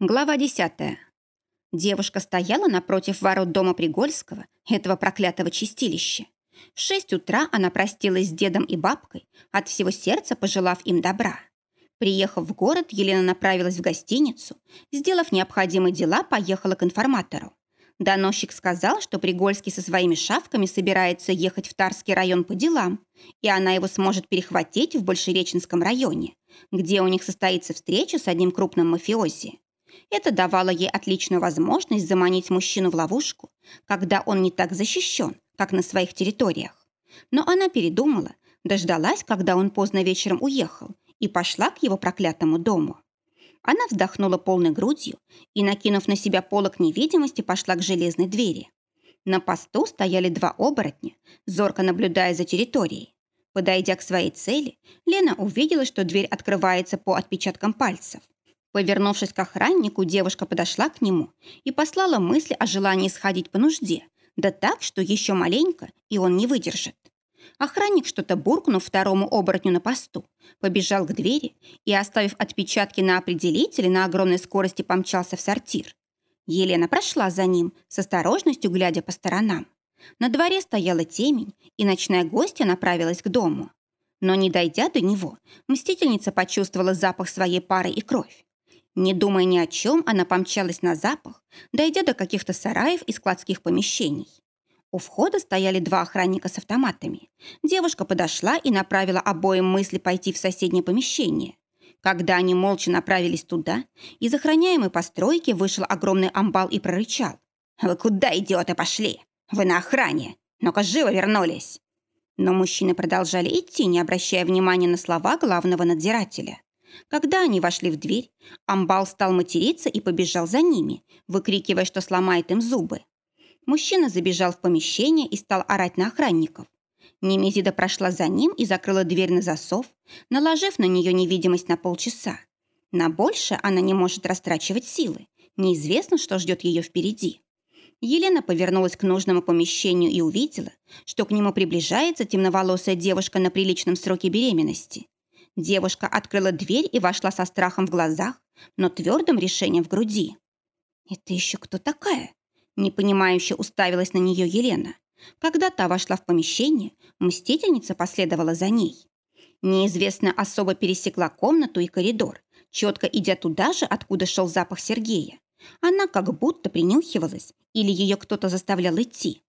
Глава 10. Девушка стояла напротив ворот дома Пригольского, этого проклятого чистилища. В шесть утра она простилась с дедом и бабкой, от всего сердца пожелав им добра. Приехав в город, Елена направилась в гостиницу, сделав необходимые дела, поехала к информатору. Доносчик сказал, что Пригольский со своими шавками собирается ехать в Тарский район по делам, и она его сможет перехватить в Большереченском районе, где у них состоится встреча с одним крупным мафиози. Это давало ей отличную возможность заманить мужчину в ловушку, когда он не так защищен, как на своих территориях. Но она передумала, дождалась, когда он поздно вечером уехал, и пошла к его проклятому дому. Она вздохнула полной грудью и, накинув на себя полок невидимости, пошла к железной двери. На посту стояли два оборотня, зорко наблюдая за территорией. Подойдя к своей цели, Лена увидела, что дверь открывается по отпечаткам пальцев. Повернувшись к охраннику, девушка подошла к нему и послала мысли о желании сходить по нужде, да так, что еще маленько, и он не выдержит. Охранник, что-то буркнув второму оборотню на посту, побежал к двери и, оставив отпечатки на определителе, на огромной скорости помчался в сортир. Елена прошла за ним, с осторожностью глядя по сторонам. На дворе стояла темень, и ночная гостья направилась к дому. Но не дойдя до него, мстительница почувствовала запах своей пары и кровь. Не думая ни о чем, она помчалась на запах, дойдя до каких-то сараев и складских помещений. У входа стояли два охранника с автоматами. Девушка подошла и направила обоим мысли пойти в соседнее помещение. Когда они молча направились туда, из охраняемой постройки вышел огромный амбал и прорычал. «Вы куда, идиоты, пошли? Вы на охране! Ну-ка, живо вернулись!» Но мужчины продолжали идти, не обращая внимания на слова главного надзирателя. Когда они вошли в дверь, Амбал стал материться и побежал за ними, выкрикивая, что сломает им зубы. Мужчина забежал в помещение и стал орать на охранников. Немезида прошла за ним и закрыла дверь на засов, наложив на нее невидимость на полчаса. На больше она не может растрачивать силы. Неизвестно, что ждет ее впереди. Елена повернулась к нужному помещению и увидела, что к нему приближается темноволосая девушка на приличном сроке беременности. Девушка открыла дверь и вошла со страхом в глазах, но твердым решением в груди. «Это еще кто такая?» Непонимающе уставилась на нее Елена. Когда та вошла в помещение, мстительница последовала за ней. Неизвестная особа пересекла комнату и коридор, четко идя туда же, откуда шел запах Сергея. Она как будто принюхивалась, или ее кто-то заставлял идти.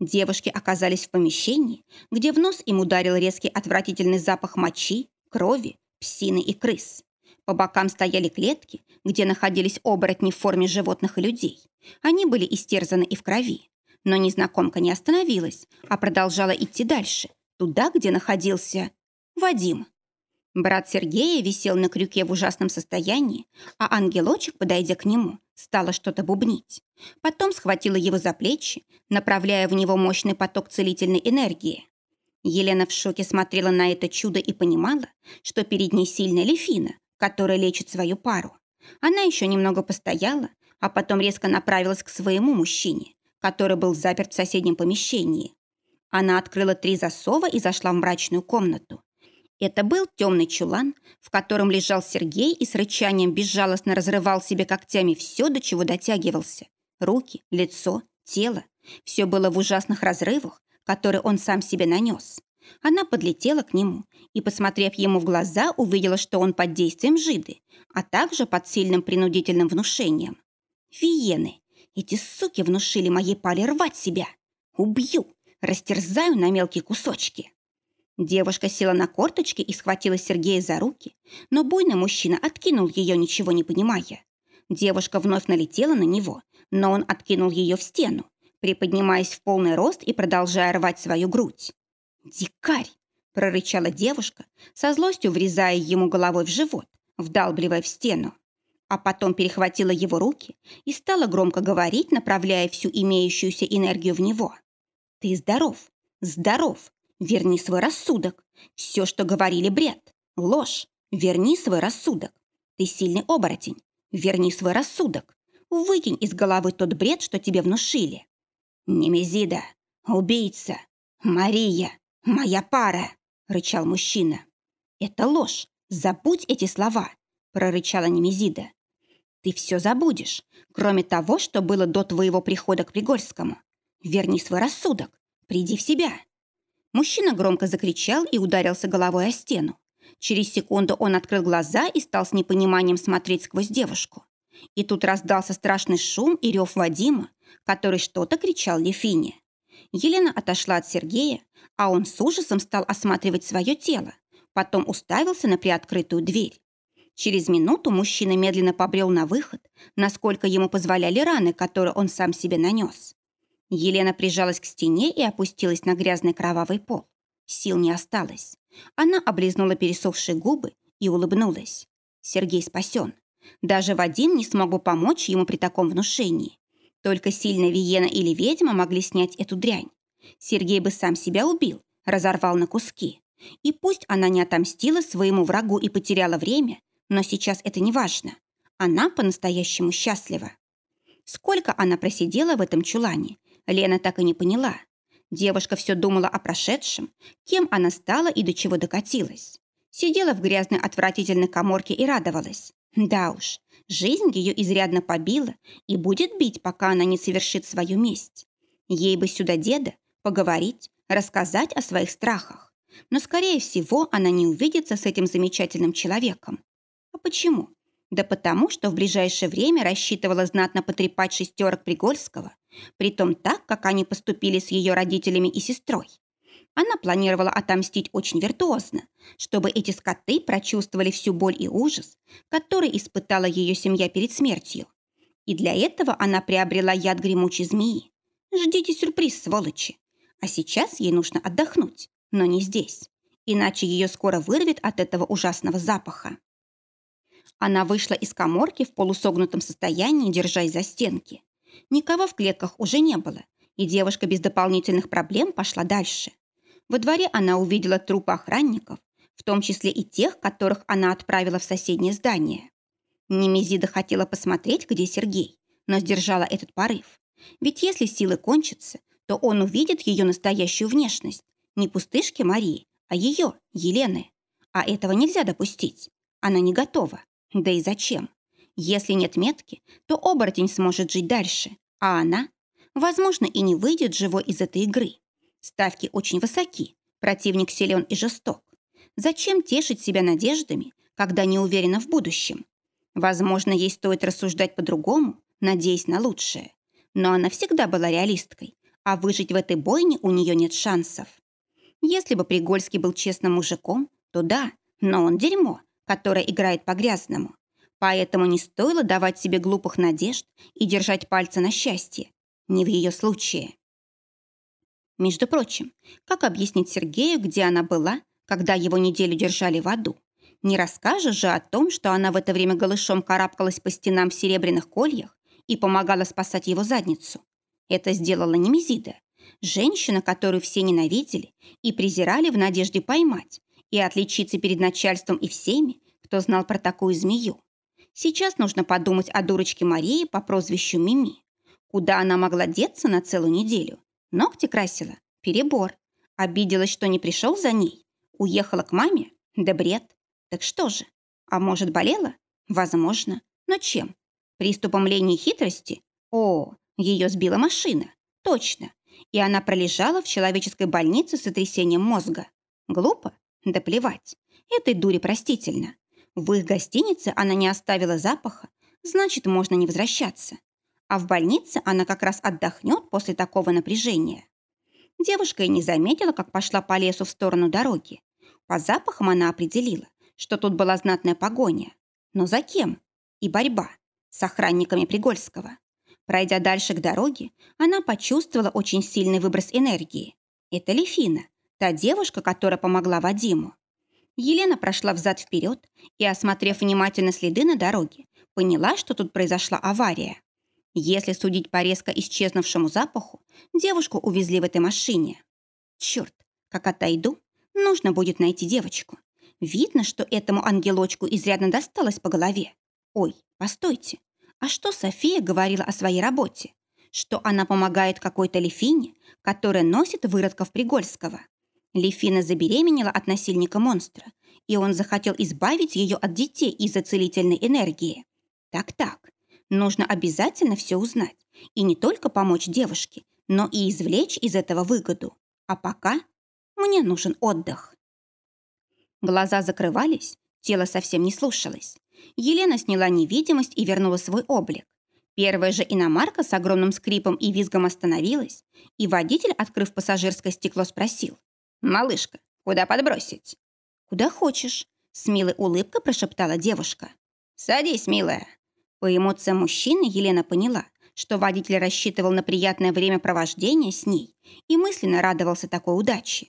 Девушки оказались в помещении, где в нос им ударил резкий отвратительный запах мочи, крови, псины и крыс. По бокам стояли клетки, где находились оборотни в форме животных и людей. Они были истерзаны и в крови. Но незнакомка не остановилась, а продолжала идти дальше, туда, где находился Вадим. Брат Сергея висел на крюке в ужасном состоянии, а ангелочек, подойдя к нему, стала что-то бубнить. Потом схватила его за плечи, направляя в него мощный поток целительной энергии. Елена в шоке смотрела на это чудо и понимала, что перед ней сильная Лефина, которая лечит свою пару. Она еще немного постояла, а потом резко направилась к своему мужчине, который был заперт в соседнем помещении. Она открыла три засова и зашла в мрачную комнату. Это был темный чулан, в котором лежал Сергей и с рычанием безжалостно разрывал себе когтями все, до чего дотягивался. Руки, лицо, тело. Все было в ужасных разрывах, которые он сам себе нанес. Она подлетела к нему и, посмотрев ему в глаза, увидела, что он под действием жиды, а также под сильным принудительным внушением. Виены. Эти суки внушили моей паре рвать себя. Убью, растерзаю на мелкие кусочки. Девушка села на корточки и схватила Сергея за руки, но буйный мужчина откинул ее, ничего не понимая. Девушка вновь налетела на него, но он откинул ее в стену, приподнимаясь в полный рост и продолжая рвать свою грудь. «Дикарь!» – прорычала девушка, со злостью врезая ему головой в живот, вдалбливая в стену а потом перехватила его руки и стала громко говорить, направляя всю имеющуюся энергию в него. «Ты здоров, здоров, верни свой рассудок. Все, что говорили, бред, ложь, верни свой рассудок. Ты сильный оборотень, верни свой рассудок. Выкинь из головы тот бред, что тебе внушили. Немезида, убийца, Мария, моя пара, рычал мужчина. Это ложь, забудь эти слова, прорычала Немезида. Ты все забудешь, кроме того, что было до твоего прихода к Пригольскому. Верни свой рассудок, приди в себя». Мужчина громко закричал и ударился головой о стену. Через секунду он открыл глаза и стал с непониманием смотреть сквозь девушку. И тут раздался страшный шум и рев Вадима, который что-то кричал Лефине. Елена отошла от Сергея, а он с ужасом стал осматривать свое тело, потом уставился на приоткрытую дверь. Через минуту мужчина медленно побрел на выход, насколько ему позволяли раны, которые он сам себе нанес. Елена прижалась к стене и опустилась на грязный кровавый пол. Сил не осталось. Она облизнула пересохшие губы и улыбнулась. Сергей спасен. Даже Вадим не смог бы помочь ему при таком внушении. Только сильная Виена или ведьма могли снять эту дрянь. Сергей бы сам себя убил, разорвал на куски. И пусть она не отомстила своему врагу и потеряла время, но сейчас это не важно. Она по-настоящему счастлива. Сколько она просидела в этом чулане, Лена так и не поняла. Девушка все думала о прошедшем, кем она стала и до чего докатилась. Сидела в грязной отвратительной коморке и радовалась. Да уж, жизнь ее изрядно побила и будет бить, пока она не совершит свою месть. Ей бы сюда деда поговорить, рассказать о своих страхах. Но, скорее всего, она не увидится с этим замечательным человеком. А почему? Да потому, что в ближайшее время рассчитывала знатно потрепать шестерок Пригольского, притом так, как они поступили с ее родителями и сестрой. Она планировала отомстить очень виртуозно, чтобы эти скоты прочувствовали всю боль и ужас, который испытала ее семья перед смертью. И для этого она приобрела яд гремучей змеи. Ждите сюрприз, сволочи. А сейчас ей нужно отдохнуть, но не здесь. Иначе ее скоро вырвет от этого ужасного запаха. Она вышла из коморки в полусогнутом состоянии, держась за стенки. Никого в клетках уже не было, и девушка без дополнительных проблем пошла дальше. Во дворе она увидела трупы охранников, в том числе и тех, которых она отправила в соседнее здание. Немезида хотела посмотреть, где Сергей, но сдержала этот порыв. Ведь если силы кончатся, то он увидит ее настоящую внешность. Не пустышки Марии, а ее, Елены. А этого нельзя допустить. Она не готова. Да и зачем? Если нет метки, то оборотень сможет жить дальше, а она, возможно, и не выйдет живой из этой игры. Ставки очень высоки, противник силен и жесток. Зачем тешить себя надеждами, когда не уверена в будущем? Возможно, ей стоит рассуждать по-другому, надеясь на лучшее. Но она всегда была реалисткой, а выжить в этой бойне у нее нет шансов. Если бы Пригольский был честным мужиком, то да, но он дерьмо, которое играет по-грязному. Поэтому не стоило давать себе глупых надежд и держать пальцы на счастье. Не в ее случае. Между прочим, как объяснить Сергею, где она была, когда его неделю держали в аду? Не расскажешь же о том, что она в это время голышом карабкалась по стенам в серебряных кольях и помогала спасать его задницу. Это сделала Немезида, женщина, которую все ненавидели и презирали в надежде поймать и отличиться перед начальством и всеми, кто знал про такую змею. Сейчас нужно подумать о дурочке Марии по прозвищу Мими. Куда она могла деться на целую неделю? Ногти красила? Перебор. Обиделась, что не пришел за ней? Уехала к маме? Да бред. Так что же? А может, болела? Возможно. Но чем? Приступом лени и хитрости? О, ее сбила машина. Точно. И она пролежала в человеческой больнице с сотрясением мозга. Глупо? Да плевать. Этой дуре простительно. В их гостинице она не оставила запаха, значит, можно не возвращаться а в больнице она как раз отдохнет после такого напряжения. Девушка и не заметила, как пошла по лесу в сторону дороги. По запахам она определила, что тут была знатная погоня. Но за кем? И борьба с охранниками Пригольского. Пройдя дальше к дороге, она почувствовала очень сильный выброс энергии. Это Лефина, та девушка, которая помогла Вадиму. Елена прошла взад-вперед и, осмотрев внимательно следы на дороге, поняла, что тут произошла авария. Если судить по резко исчезнувшему запаху, девушку увезли в этой машине. Черт, как отойду, нужно будет найти девочку. Видно, что этому ангелочку изрядно досталось по голове. Ой, постойте, а что София говорила о своей работе? Что она помогает какой-то Лефине, которая носит выродков Пригольского. Лефина забеременела от насильника монстра, и он захотел избавить ее от детей из-за целительной энергии. Так-так, нужно обязательно все узнать. И не только помочь девушке, но и извлечь из этого выгоду. А пока мне нужен отдых. Глаза закрывались, тело совсем не слушалось. Елена сняла невидимость и вернула свой облик. Первая же иномарка с огромным скрипом и визгом остановилась, и водитель, открыв пассажирское стекло, спросил. «Малышка, куда подбросить?» «Куда хочешь», — с милой улыбкой прошептала девушка. «Садись, милая». По эмоциям мужчины Елена поняла, что водитель рассчитывал на приятное времяпровождение с ней и мысленно радовался такой удаче.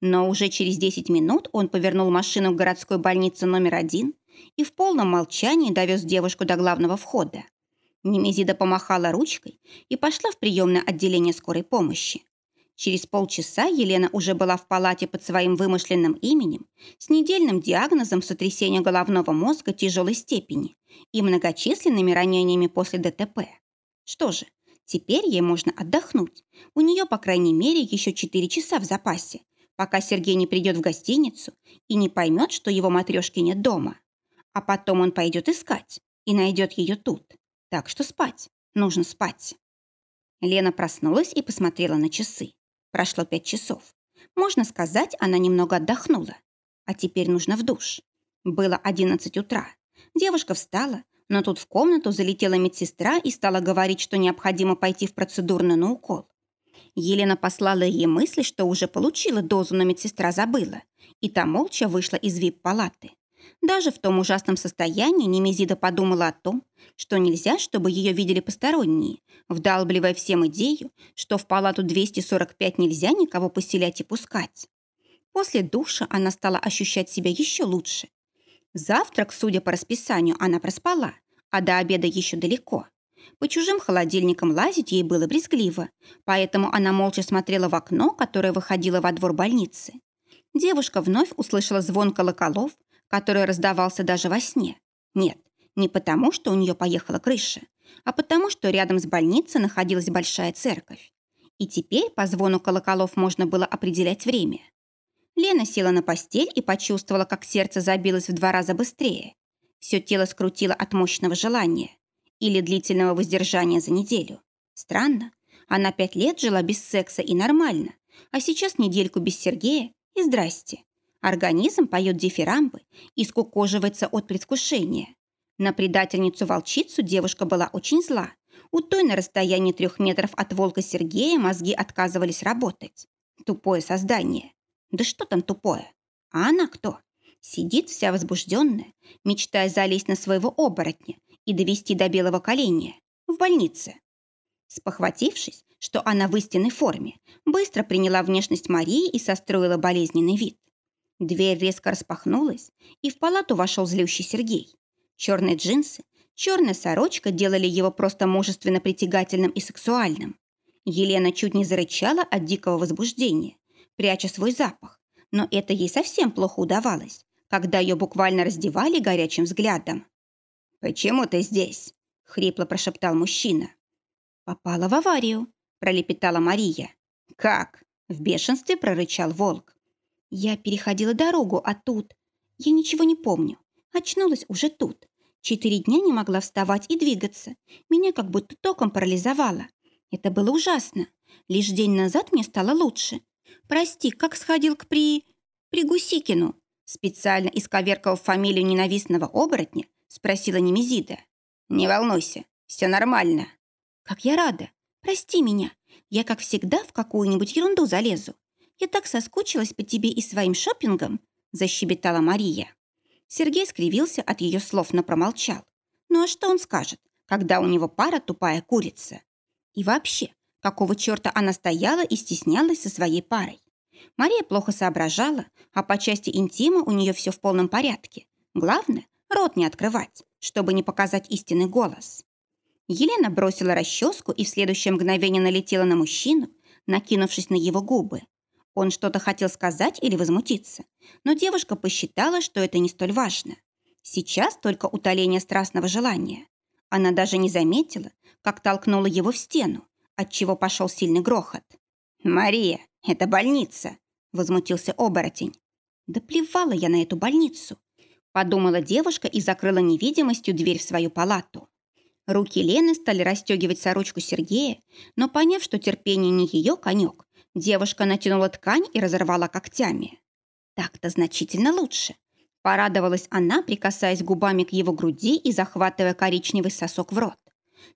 Но уже через 10 минут он повернул машину к городской больнице номер один и в полном молчании довез девушку до главного входа. Немезида помахала ручкой и пошла в приемное отделение скорой помощи. Через полчаса Елена уже была в палате под своим вымышленным именем с недельным диагнозом сотрясения головного мозга тяжелой степени и многочисленными ранениями после ДТП. Что же, теперь ей можно отдохнуть. У нее, по крайней мере, еще 4 часа в запасе, пока Сергей не придет в гостиницу и не поймет, что его матрешки нет дома. А потом он пойдет искать и найдет ее тут. Так что спать. Нужно спать. Лена проснулась и посмотрела на часы. Прошло пять часов. Можно сказать, она немного отдохнула. А теперь нужно в душ. Было одиннадцать утра. Девушка встала, но тут в комнату залетела медсестра и стала говорить, что необходимо пойти в процедурную на укол. Елена послала ей мысли, что уже получила дозу, но медсестра забыла, и та молча вышла из вип-палаты. Даже в том ужасном состоянии Немезида подумала о том, что нельзя, чтобы ее видели посторонние, вдалбливая всем идею, что в палату 245 нельзя никого поселять и пускать. После душа она стала ощущать себя еще лучше. Завтрак, судя по расписанию, она проспала, а до обеда еще далеко. По чужим холодильникам лазить ей было брезгливо, поэтому она молча смотрела в окно, которое выходило во двор больницы. Девушка вновь услышала звон колоколов который раздавался даже во сне. Нет, не потому, что у нее поехала крыша, а потому, что рядом с больницей находилась большая церковь. И теперь по звону колоколов можно было определять время. Лена села на постель и почувствовала, как сердце забилось в два раза быстрее. Все тело скрутило от мощного желания или длительного воздержания за неделю. Странно, она пять лет жила без секса и нормально, а сейчас недельку без Сергея и здрасте. Организм поет дифирамбы и скукоживается от предвкушения. На предательницу-волчицу девушка была очень зла. У той на расстоянии трех метров от волка Сергея мозги отказывались работать. Тупое создание. Да что там тупое? А она кто? Сидит вся возбужденная, мечтая залезть на своего оборотня и довести до белого коленя. В больнице. Спохватившись, что она в истинной форме, быстро приняла внешность Марии и состроила болезненный вид. Дверь резко распахнулась, и в палату вошел злющий Сергей. Черные джинсы, черная сорочка делали его просто мужественно притягательным и сексуальным. Елена чуть не зарычала от дикого возбуждения, пряча свой запах, но это ей совсем плохо удавалось, когда ее буквально раздевали горячим взглядом. «Почему ты здесь?» — хрипло прошептал мужчина. «Попала в аварию», — пролепетала Мария. «Как?» — в бешенстве прорычал волк. Я переходила дорогу, а тут... Я ничего не помню. Очнулась уже тут. Четыре дня не могла вставать и двигаться. Меня как будто током парализовало. Это было ужасно. Лишь день назад мне стало лучше. Прости, как сходил к при... при Гусикину? Специально исковеркав фамилию ненавистного оборотня, спросила Немезида. «Не волнуйся, все нормально». «Как я рада. Прости меня. Я, как всегда, в какую-нибудь ерунду залезу. Я так соскучилась по тебе и своим шопингом», – защебетала Мария. Сергей скривился от ее слов, но промолчал. Ну а что он скажет, когда у него пара тупая курица? И вообще, какого черта она стояла и стеснялась со своей парой? Мария плохо соображала, а по части интима у нее все в полном порядке. Главное, рот не открывать, чтобы не показать истинный голос. Елена бросила расческу и в следующее мгновение налетела на мужчину, накинувшись на его губы. Он что-то хотел сказать или возмутиться, но девушка посчитала, что это не столь важно. Сейчас только утоление страстного желания. Она даже не заметила, как толкнула его в стену, отчего пошел сильный грохот. «Мария, это больница!» – возмутился оборотень. «Да плевала я на эту больницу. Подумала девушка и закрыла невидимостью дверь в свою палату. Руки Лены стали расстегивать сорочку Сергея, но, поняв, что терпение не ее конек, девушка натянула ткань и разорвала когтями. Так-то значительно лучше. Порадовалась она, прикасаясь губами к его груди и захватывая коричневый сосок в рот.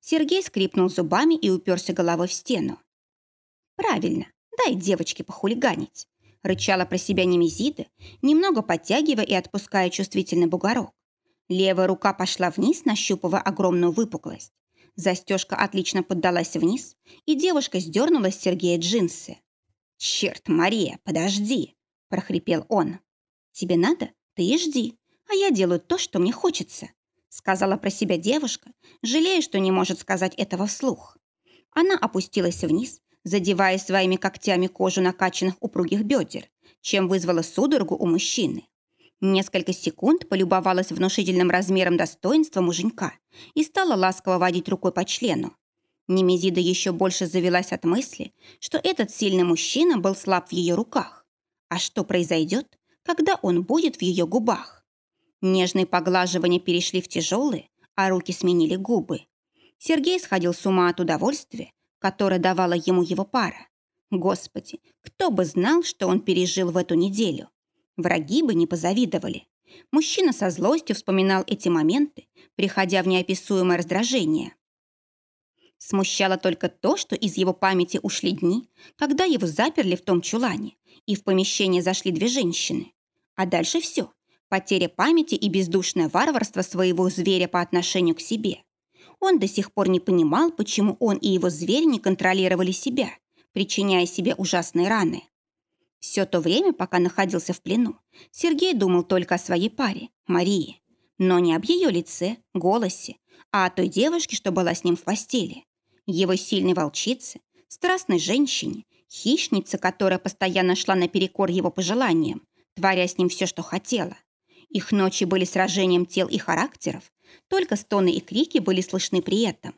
Сергей скрипнул зубами и уперся головой в стену. «Правильно, дай девочке похулиганить», — рычала про себя Немезида, немного подтягивая и отпуская чувствительный бугорок. Левая рука пошла вниз, нащупывая огромную выпуклость. Застежка отлично поддалась вниз, и девушка сдернула с Сергея джинсы. «Черт, Мария, подожди!» – прохрипел он. «Тебе надо? Ты и жди, а я делаю то, что мне хочется», – сказала про себя девушка, жалея, что не может сказать этого вслух. Она опустилась вниз, задевая своими когтями кожу накачанных упругих бедер, чем вызвала судорогу у мужчины. Несколько секунд полюбовалась внушительным размером достоинства муженька и стала ласково водить рукой по члену. Немезида еще больше завелась от мысли, что этот сильный мужчина был слаб в ее руках. А что произойдет, когда он будет в ее губах? Нежные поглаживания перешли в тяжелые, а руки сменили губы. Сергей сходил с ума от удовольствия, которое давала ему его пара. Господи, кто бы знал, что он пережил в эту неделю. Враги бы не позавидовали. Мужчина со злостью вспоминал эти моменты, приходя в неописуемое раздражение. Смущало только то, что из его памяти ушли дни, когда его заперли в том чулане, и в помещение зашли две женщины. А дальше все. Потеря памяти и бездушное варварство своего зверя по отношению к себе. Он до сих пор не понимал, почему он и его зверь не контролировали себя, причиняя себе ужасные раны. Все то время, пока находился в плену, Сергей думал только о своей паре, Марии, но не об ее лице, голосе, а о той девушке, что была с ним в постели. Его сильной волчице, страстной женщине, хищнице, которая постоянно шла наперекор его пожеланиям, творя с ним все, что хотела. Их ночи были сражением тел и характеров, только стоны и крики были слышны при этом.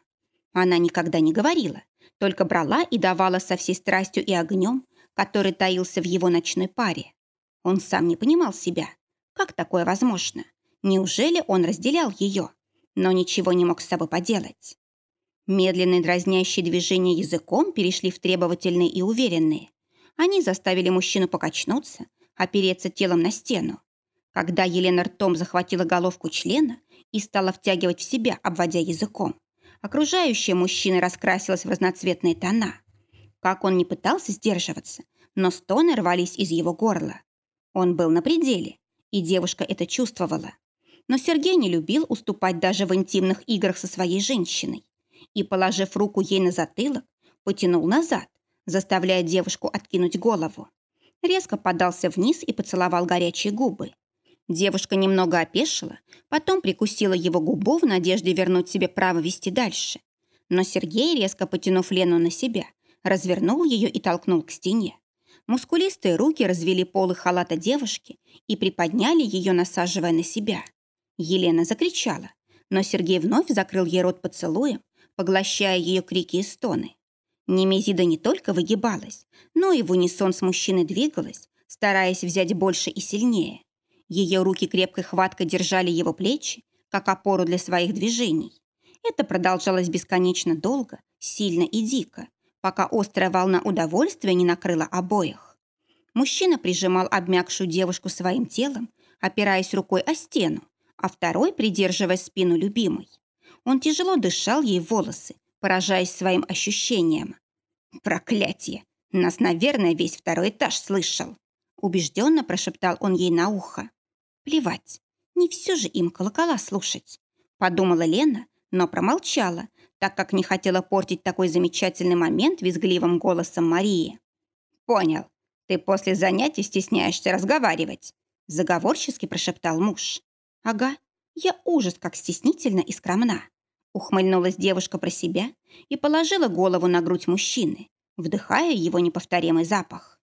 Она никогда не говорила, только брала и давала со всей страстью и огнем, который таился в его ночной паре. Он сам не понимал себя. Как такое возможно? Неужели он разделял ее? Но ничего не мог с собой поделать. Медленные дразнящие движения языком перешли в требовательные и уверенные. Они заставили мужчину покачнуться, опереться телом на стену. Когда Елена ртом захватила головку члена и стала втягивать в себя, обводя языком, окружающая мужчина раскрасилась в разноцветные тона. Как он не пытался сдерживаться, но стоны рвались из его горла. Он был на пределе, и девушка это чувствовала. Но Сергей не любил уступать даже в интимных играх со своей женщиной. И, положив руку ей на затылок, потянул назад, заставляя девушку откинуть голову. Резко подался вниз и поцеловал горячие губы. Девушка немного опешила, потом прикусила его губу в надежде вернуть себе право вести дальше. Но Сергей, резко потянув Лену на себя, развернул ее и толкнул к стене. Мускулистые руки развели полы халата девушки и приподняли ее, насаживая на себя. Елена закричала, но Сергей вновь закрыл ей рот поцелуем, поглощая ее крики и стоны. Немезида не только выгибалась, но и в унисон с мужчиной двигалась, стараясь взять больше и сильнее. Ее руки крепкой хваткой держали его плечи, как опору для своих движений. Это продолжалось бесконечно долго, сильно и дико, пока острая волна удовольствия не накрыла обоих. Мужчина прижимал обмякшую девушку своим телом, опираясь рукой о стену, а второй придерживая спину любимой. Он тяжело дышал ей волосы, поражаясь своим ощущением. «Проклятие! Нас, наверное, весь второй этаж слышал!» Убежденно прошептал он ей на ухо. «Плевать, не все же им колокола слушать», подумала Лена, но промолчала, так как не хотела портить такой замечательный момент визгливым голосом Марии. «Понял. Ты после занятий стесняешься разговаривать», заговорчески прошептал муж. «Ага, я ужас как стеснительна и скромна». Ухмыльнулась девушка про себя и положила голову на грудь мужчины, вдыхая его неповторимый запах.